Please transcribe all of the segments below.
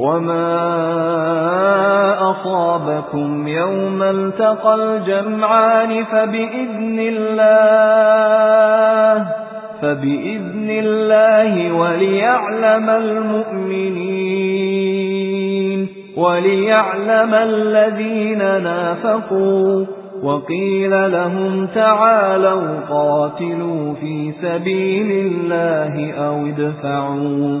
وَمَا أَصَابَكُمْ يَوْمَ الْتَقَى الْجَمْعَانِ فَبِإِذْنِ اللَّهِ فَبِإِذْنِ اللَّهِ وَلِيَعْلَمَ الْمُؤْمِنِينَ وَلِيَعْلَمَ الَّذِينَ نَافَقُوا وَقِيلَ لَهُمْ تَعَالَوْا قَاتِلُوا فِي سَبِيلِ اللَّهِ أَوْ ادْفَعُوا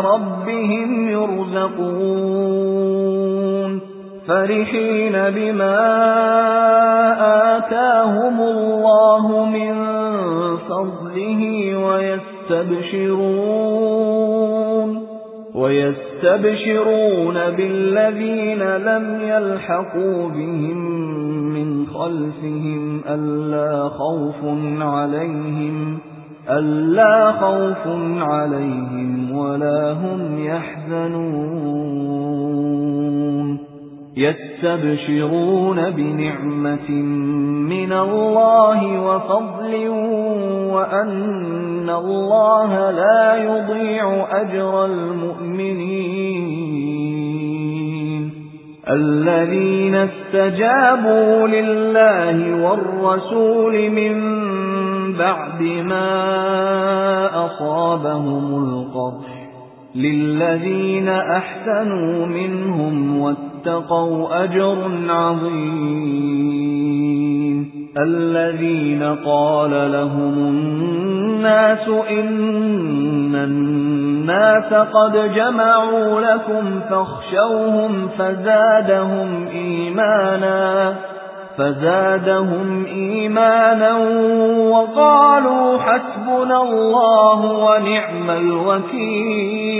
رَبِّهِمْ يُرْزَقُونَ فَرِحِينَ بِمَا آتَاهُمُ اللَّهُ مِنْ فَضْلِهِ وَيَسْتَبْشِرُونَ وَيَسْتَبْشِرُونَ بِالَّذِينَ لَمْ يَلْحَقُوا بِهِمْ مِنْ خَلْفِهِمْ أَلَّا خَوْفٌ عَلَيْهِمْ أَلَّا خَوْفٌ عَلَيْهِمْ وَلَا هُمْ يَحْزَنُونَ. يَسْتَبْشِرُونَ بِنِعْمَةٍ مِنَ اللَّهِ وَفَضْلٍ وَأَنَّ اللَّهَ لَا يُضِيعُ أَجْرَ الْمُؤْمِنِينَ. الَّذِينَ اسْتَجَابُوا لِلَّهِ وَالرَّسُولِ مِنْ بَعْدِ مَا أَصَابَهُمُ الْقَرْحُ لِلَّذِينَ أَحْسَنُوا مِنْهُمْ وَاتَّقَوْا أَجْرٌ عَظِيمٌ. الَّذِينَ قَالَ لَهُمُ النَّاسُ إِنَّ النَّاسَ قَدْ جَمَعُوا لَكُمْ فَاخْشَوْهُمْ فَزَادَهُمْ إِيمَانًا. فَزَادَهُمْ إِيمَانًا وَقَالُوا حَسْبُنَا اللَّهُ وَنِعْمَ الْوَكِيلُ.